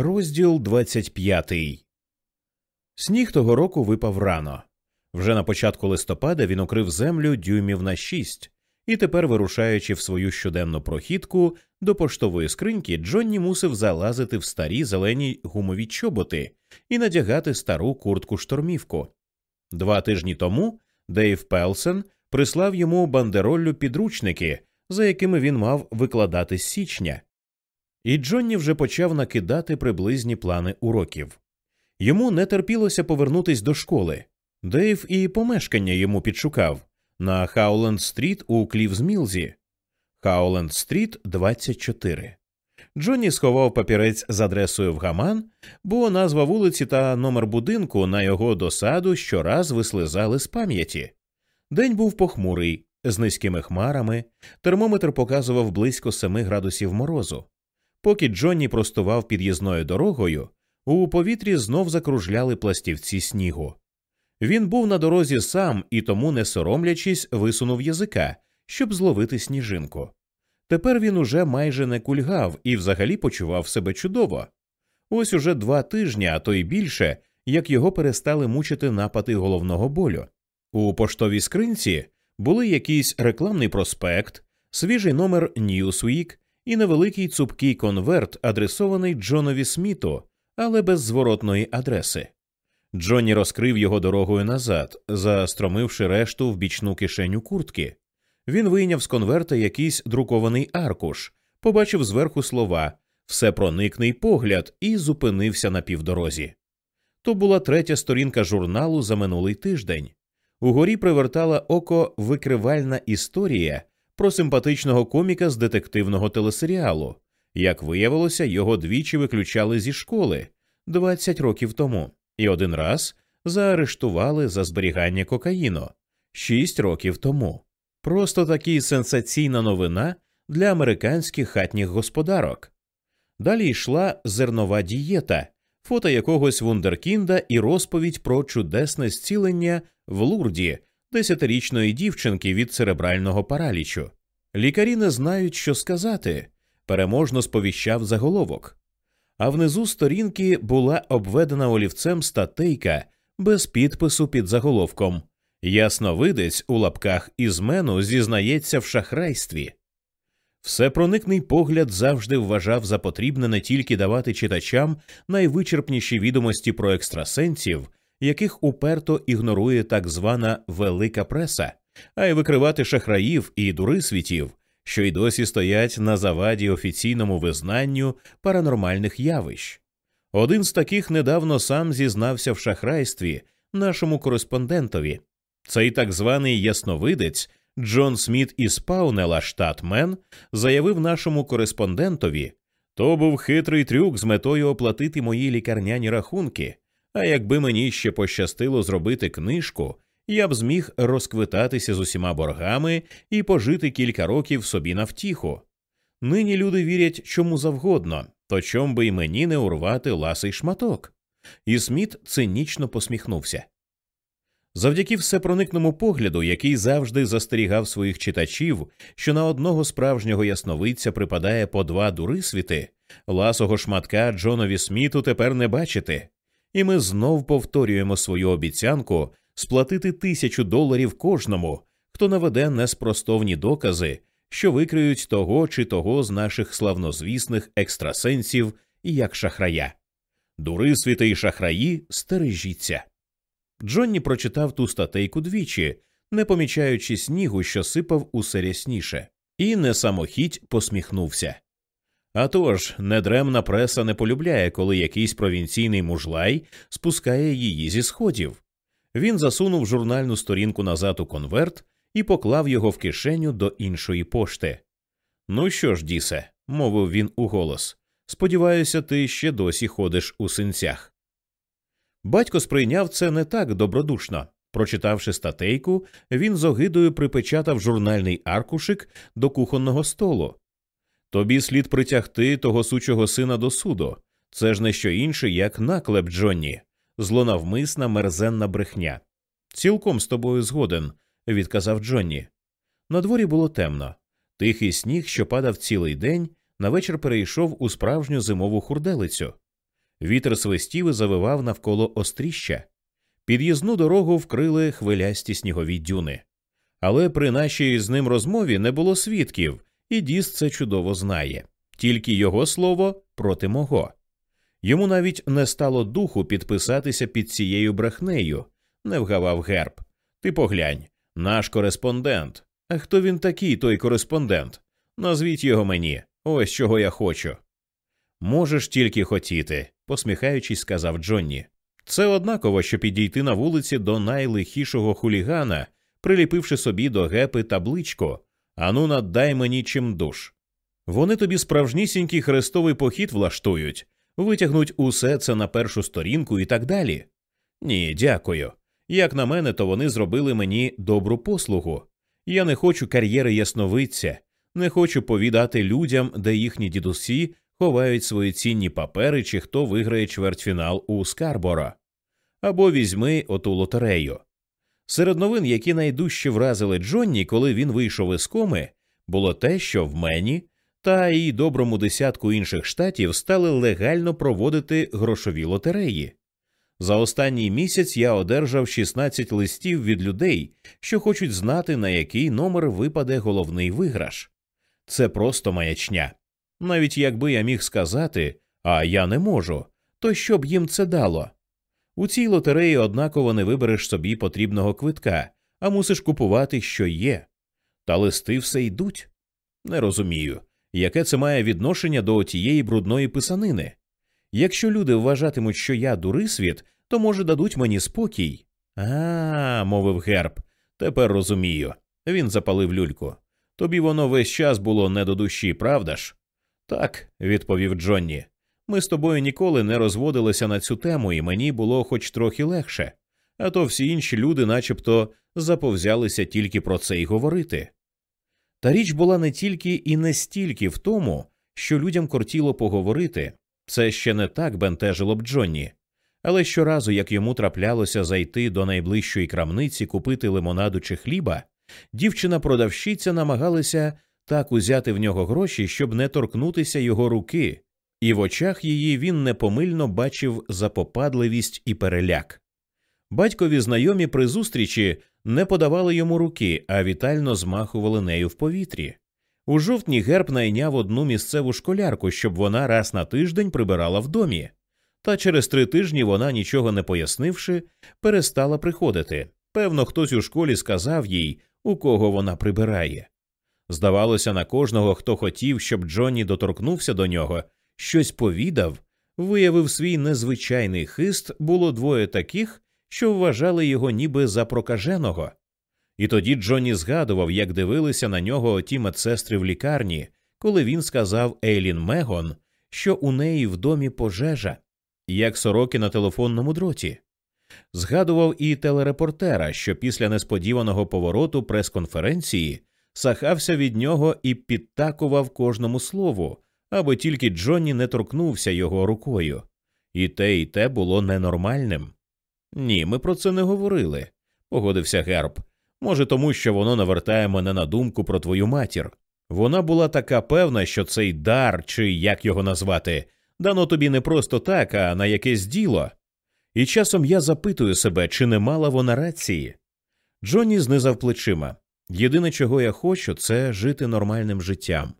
Розділ 25 Сніг того року випав рано. Вже на початку листопада він укрив землю дюймів на шість, і тепер, вирушаючи в свою щоденну прохідку до поштової скриньки, Джонні мусив залазити в старі зелені гумові чоботи і надягати стару куртку штормівку. Два тижні тому Дейв Пелсен прислав йому бандероллю підручники, за якими він мав викладати з січня. І Джонні вже почав накидати приблизні плани уроків. Йому не терпілося повернутись до школи. Дейв і помешкання йому підшукав на Хауленд Стріт у Клівз-Мілзі. Хауленд Стріт 24. Джонні сховав папірець з адресою в гаман, бо назва вулиці та номер будинку на його досаду щораз вислизали з пам'яті. День був похмурий, з низькими хмарами, термометр показував близько 7 градусів морозу. Поки Джонні простував під'їзною дорогою, у повітрі знов закружляли пластівці снігу. Він був на дорозі сам і тому, не соромлячись, висунув язика, щоб зловити сніжинку. Тепер він уже майже не кульгав і взагалі почував себе чудово. Ось уже два тижні, а то й більше, як його перестали мучити напади головного болю. У поштовій скринці були якийсь рекламний проспект, свіжий номер Newsweek і невеликий цупкий конверт, адресований Джонові Сміту, але без зворотної адреси. Джонні розкрив його дорогою назад, застромивши решту в бічну кишеню куртки. Він вийняв з конверта якийсь друкований аркуш, побачив зверху слова всепроникний погляд і зупинився на півдорозі. То була третя сторінка журналу за минулий тиждень. Угорі привертала око викривальна історія про симпатичного коміка з детективного телесеріалу. Як виявилося, його двічі виключали зі школи 20 років тому, і один раз заарештували за зберігання кокаїну 6 років тому. Просто такі сенсаційна новина для американських хатніх господарок. Далі йшла зернова дієта, фото якогось вундеркінда і розповідь про чудесне зцілення в лурді десятирічної дівчинки від церебрального паралічу. Лікарі не знають, що сказати, переможно сповіщав заголовок. А внизу сторінки була обведена олівцем статейка без підпису під заголовком Ясновидець у лапках із мену зізнається в шахрайстві. Всепроникний погляд завжди вважав за потрібне не тільки давати читачам найвичерпніші відомості про екстрасенсів, яких уперто ігнорує так звана велика преса, а й викривати шахраїв і дурисвітів, що й досі стоять на заваді офіційному визнанню паранормальних явищ. Один з таких недавно сам зізнався в шахрайстві нашому кореспондентові. Цей так званий ясновидець Джон Сміт із Паунела, штат Мен, заявив нашому кореспондентові то був хитрий трюк з метою оплатити мої лікарняні рахунки. А якби мені ще пощастило зробити книжку, я б зміг розквитатися з усіма боргами і пожити кілька років собі на втіху. Нині люди вірять чому завгодно, то чом би й мені не урвати ласий шматок. І Сміт цинічно посміхнувся. Завдяки всепроникному погляду, який завжди застерігав своїх читачів, що на одного справжнього ясновидця припадає по два дурисвіти, ласого шматка Джонові Сміту тепер не бачити, і ми знов повторюємо свою обіцянку сплатити тисячу доларів кожному, хто наведе неспростовні докази, що викриють того чи того з наших славнозвісних екстрасенсів як шахрая. Дурисвіти і шахраї стережіться. Джонні прочитав ту статейку двічі, не помічаючи снігу, що сипав усе рясніше, і не самохідь посміхнувся. А тож, недремна преса не полюбляє, коли якийсь провінційний мужлай спускає її зі сходів. Він засунув журнальну сторінку назад у конверт і поклав його в кишеню до іншої пошти. Ну що ж, Дісе, мовив він уголос, сподіваюся, ти ще досі ходиш у синцях. Батько сприйняв це не так добродушно. Прочитавши статейку, він з огидою припечатав журнальний аркушик до кухонного столу. Тобі слід притягти того сучого сина до суду. Це ж не що інше, як наклеп Джонні, злонавмисна мерзенна брехня. Цілком з тобою згоден, відказав Джонні. На дворі було темно. Тихий сніг, що падав цілий день, на вечір перейшов у справжню зимову хурделицю. Вітер свистів і завивав навколо остріща. Під'їзну дорогу вкрили хвилясті снігові дюни. Але при нашій з ним розмові не було свідків, і Діс це чудово знає тільки його слово проти мого. Йому навіть не стало духу підписатися під цією брехнею, не вгавав герб. Ти поглянь, наш кореспондент. А хто він такий, той кореспондент? Назвіть його мені, ось чого я хочу. Можеш тільки хотіти, посміхаючись, сказав Джонні. Це однаково, що підійти на вулиці до найлихішого хулігана, приліпивши собі до гепи табличку Ану, надай мені чим душ. Вони тобі справжнісінький хрестовий похід влаштують, витягнуть усе це на першу сторінку і так далі. Ні, дякую. Як на мене, то вони зробили мені добру послугу. Я не хочу кар'єри ясновидця, не хочу повідати людям, де їхні дідусі ховають свої цінні папери, чи хто виграє чвертьфінал у Скарборо. Або візьми оту лотерею. Серед новин, які найдужче вразили Джонні, коли він вийшов із коми, було те, що в мені та й доброму десятку інших штатів стали легально проводити грошові лотереї. За останній місяць я одержав 16 листів від людей, що хочуть знати, на який номер випаде головний виграш. Це просто маячня. Навіть якби я міг сказати, а я не можу, то що б їм це дало? У цій лотереї однаково не вибереш собі потрібного квитка, а мусиш купувати, що є. Та листи все йдуть. Не розумію, яке це має відношення до тієї брудної писанини. Якщо люди вважатимуть, що я дурисвіт, то, може, дадуть мені спокій. А, мовив герб, тепер розумію. Він запалив люльку. Тобі воно весь час було не до душі, правда ж? Так, відповів Джонні. Ми з тобою ніколи не розводилися на цю тему, і мені було хоч трохи легше, а то всі інші люди начебто заповзялися тільки про це й говорити. Та річ була не тільки і не стільки в тому, що людям кортіло поговорити, це ще не так бентежило б Джонні. Але щоразу, як йому траплялося зайти до найближчої крамниці купити лимонаду чи хліба, дівчина-продавщиця намагалася так узяти в нього гроші, щоб не торкнутися його руки, і в очах її він непомильно бачив запопадливість і переляк. Батькові знайомі при зустрічі не подавали йому руки, а вітально змахували нею в повітрі. У жовтні герб найняв одну місцеву школярку, щоб вона раз на тиждень прибирала в домі. Та через три тижні вона, нічого не пояснивши, перестала приходити. Певно, хтось у школі сказав їй, у кого вона прибирає. Здавалося, на кожного, хто хотів, щоб Джонні доторкнувся до нього, щось повідав, виявив свій незвичайний хист, було двоє таких, що вважали його ніби за прокаженого. І тоді Джонні згадував, як дивилися на нього оті медсестри в лікарні, коли він сказав Ейлін Мегон, що у неї в домі пожежа, як сороки на телефонному дроті. Згадував і телерепортера, що після несподіваного повороту прес-конференції сахався від нього і підтакував кожному слову, аби тільки Джонні не торкнувся його рукою. І те, і те було ненормальним. Ні, ми про це не говорили, погодився Герб. Може, тому що воно навертає мене на думку про твою матір. Вона була така певна, що цей дар, чи як його назвати, дано тобі не просто так, а на якесь діло. І часом я запитую себе, чи не мала вона рації. Джонні знизав плечима. Єдине, чого я хочу, це жити нормальним життям,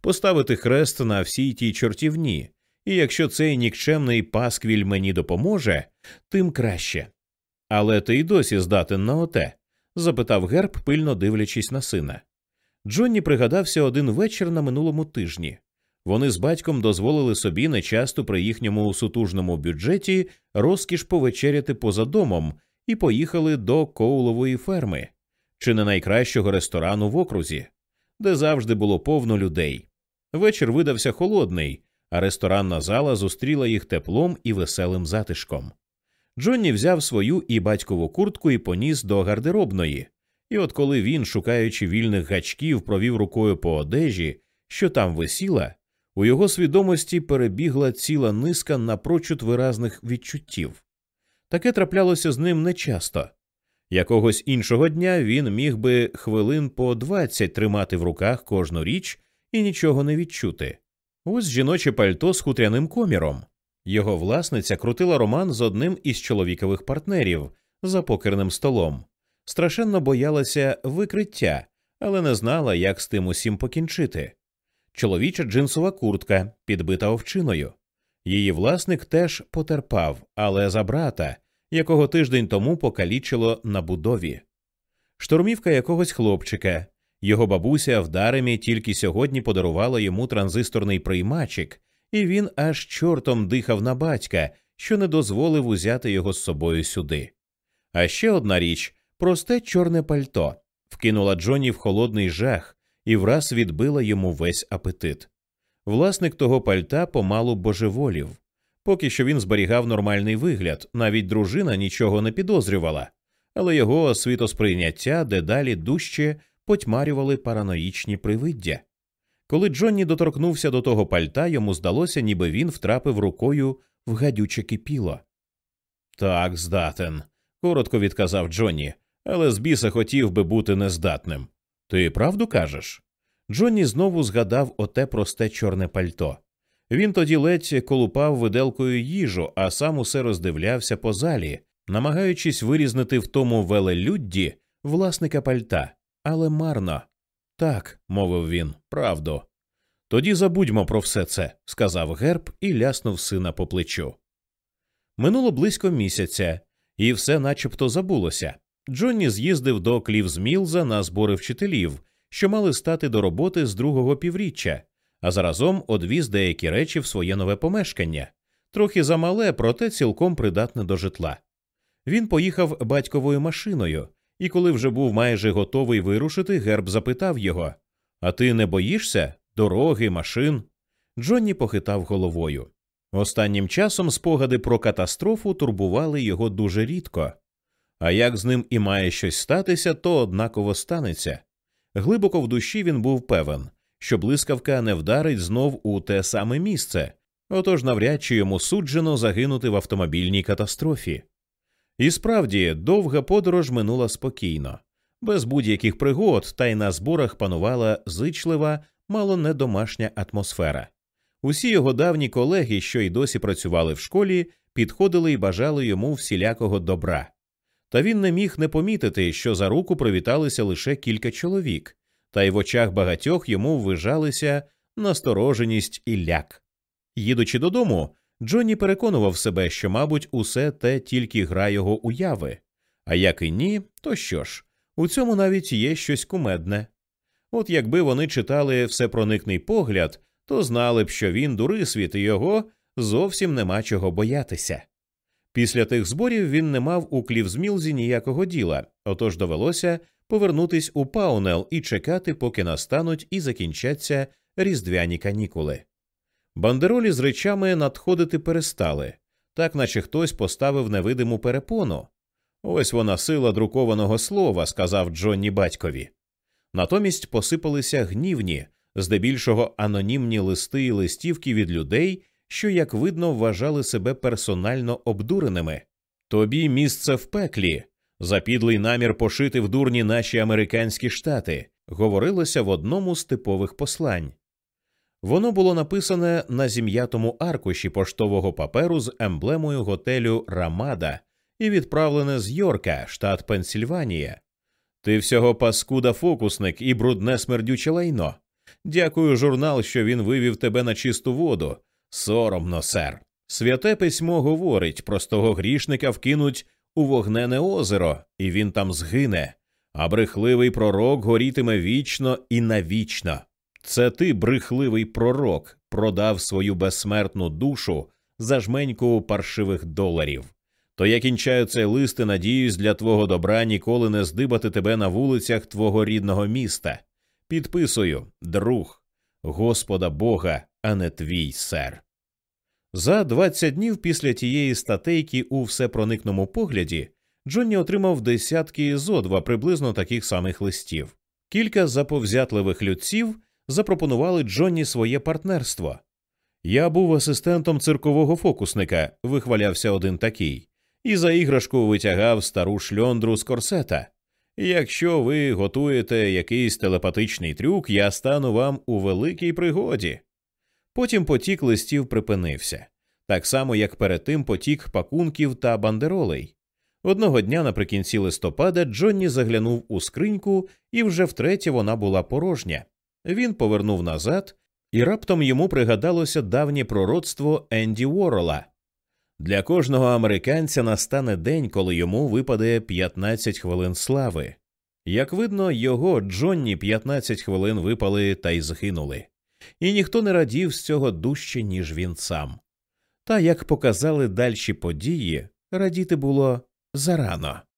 поставити хрест на всій тій чортівні, і якщо цей нікчемний пасквіль мені допоможе, тим краще. Але ти й досі здатен на оте? запитав герб, пильно дивлячись на сина. Джонні пригадався один вечір на минулому тижні. Вони з батьком дозволили собі нечасто при їхньому сутужному бюджеті розкіш повечеряти поза домом і поїхали до коулової ферми, чи не найкращого ресторану в окрузі, де завжди було повно людей. Вечір видався холодний, а ресторанна зала зустріла їх теплом і веселим затишком. Джонні взяв свою і батькову куртку і поніс до гардеробної, і от коли він, шукаючи вільних гачків, провів рукою по одежі, що там висіла, у його свідомості перебігла ціла низка напрочуд виразних відчуттів. Таке траплялося з ним нечасто. Якогось іншого дня він міг би хвилин по двадцять тримати в руках кожну річ і нічого не відчути. Ось жіноче пальто з хутряним коміром. Його власниця крутила роман з одним із чоловікових партнерів за покерним столом, страшенно боялася викриття, але не знала, як з тим усім покінчити. Чоловіча джинсова куртка, підбита овчиною. Її власник теж потерпав, але за брата, якого тиждень тому покалічило на будові. Штурмівка якогось хлопчика. Його бабуся в даремі тільки сьогодні подарувала йому транзисторний приймачик, і він аж чортом дихав на батька, що не дозволив узяти його з собою сюди. А ще одна річ просте чорне пальто вкинула Джонні в холодний жах і враз відбила йому весь апетит. Власник того пальта помалу божеволів. Поки що він зберігав нормальний вигляд, навіть дружина нічого не підозрювала, але його світосприйняття дедалі дужче потьмарювали параноїчні привиддя. Коли Джонні доторкнувся до того пальта, йому здалося, ніби він втрапив рукою в гадюче кипіло. Так, здатен, коротко відказав Джонні, але з біса хотів би бути нездатним. Ти правду кажеш? Джонні знову згадав оте просте чорне пальто. Він тоді ледь колупав виделкою їжу, а сам усе роздивлявся по залі, намагаючись вирізнити в тому велелюдді власника пальта, але марно. Так, мовив він, правду. Тоді забудьмо про все це, сказав герб і ляснув сина по плечу. Минуло близько місяця, і все начебто забулося. Джонні з'їздив до Клівзмілза на збори вчителів, що мали стати до роботи з другого півріччя, а заразом одвіз деякі речі в своє нове помешкання, трохи замале, проте цілком придатне до житла. Він поїхав батьковою машиною, і коли вже був майже готовий вирушити, герб запитав його А ти не боїшся дороги, машин? Джонні похитав головою. Останнім часом спогади про катастрофу турбували його дуже рідко. А як з ним і має щось статися, то однаково станеться. Глибоко в душі він був певен, що блискавка не вдарить знов у те саме місце, отож навряд чи йому суджено загинути в автомобільній катастрофі. І справді довга подорож минула спокійно, без будь-яких пригод, та й на зборах панувала зичлива, мало не домашня атмосфера. Усі його давні колеги, що й досі працювали в школі, підходили і бажали йому всілякого добра. Та він не міг не помітити, що за руку привіталися лише кілька чоловік, та й в очах багатьох йому ввижалися настороженість і ляк. Їдучи додому, Джонні переконував себе, що, мабуть, усе те тільки гра його уяви, а як і ні, то що ж, у цьому навіть є щось кумедне. От якби вони читали всепроникний погляд, то знали б, що він дурисвіт і його зовсім нема чого боятися. Після тих зборів він не мав у Клівзмілзі ніякого діла, отож довелося повернутись у Паунел і чекати, поки настануть і закінчаться різдвяні канікули. Бандеролі з речами надходити перестали, так наче хтось поставив невидиму перепону. Ось вона сила друкованого слова, сказав Джонні батькові. Натомість посипалися гнівні, здебільшого анонімні листи і листівки від людей, що, як видно, вважали себе персонально обдуреними. Тобі місце в пеклі, запідлий намір пошити в дурні наші американські штати, говорилося в одному з типових послань. Воно було написане на зім'ятому аркуші поштового паперу з емблемою готелю Рамада і відправлене з Йорка, штат Пенсільванія. Ти всього паскуда фокусник і брудне смердюче лайно. Дякую, журнал, що він вивів тебе на чисту воду. Соромно, сер. Святе письмо говорить, простого грішника вкинуть у вогнене озеро, і він там згине, а брехливий пророк горітиме вічно і навічно. Це ти, брехливий пророк, продав свою безсмертну душу за жменьку паршивих доларів. То я кінчаю цей лист і надіюсь для твого добра ніколи не здибати тебе на вулицях твого рідного міста. Підписую, друг, Господа Бога, а не твій сер. За 20 днів після тієї статейки у всепроникному погляді Джонні отримав десятки зо два приблизно таких самих листів. Кілька заповзятливих людців запропонували Джонні своє партнерство. Я був асистентом циркового фокусника, вихвалявся один такий, і за іграшку витягав стару шльондру з корсета. Якщо ви готуєте якийсь телепатичний трюк, я стану вам у великій пригоді. Потім потік листів припинився. так само як перед тим потік пакунків та бандеролей. Одного дня наприкінці листопада Джонні заглянув у скриньку, і вже втретє вона була порожня. Він повернув назад, і раптом йому пригадалося давнє пророцтво Енді Уоррела. Для кожного американця настане день, коли йому випаде 15 хвилин слави. Як видно, його Джонні 15 хвилин випали та й згинули, і ніхто не радів з цього дужче, ніж він сам. Та як показали дальші події, радіти було зарано.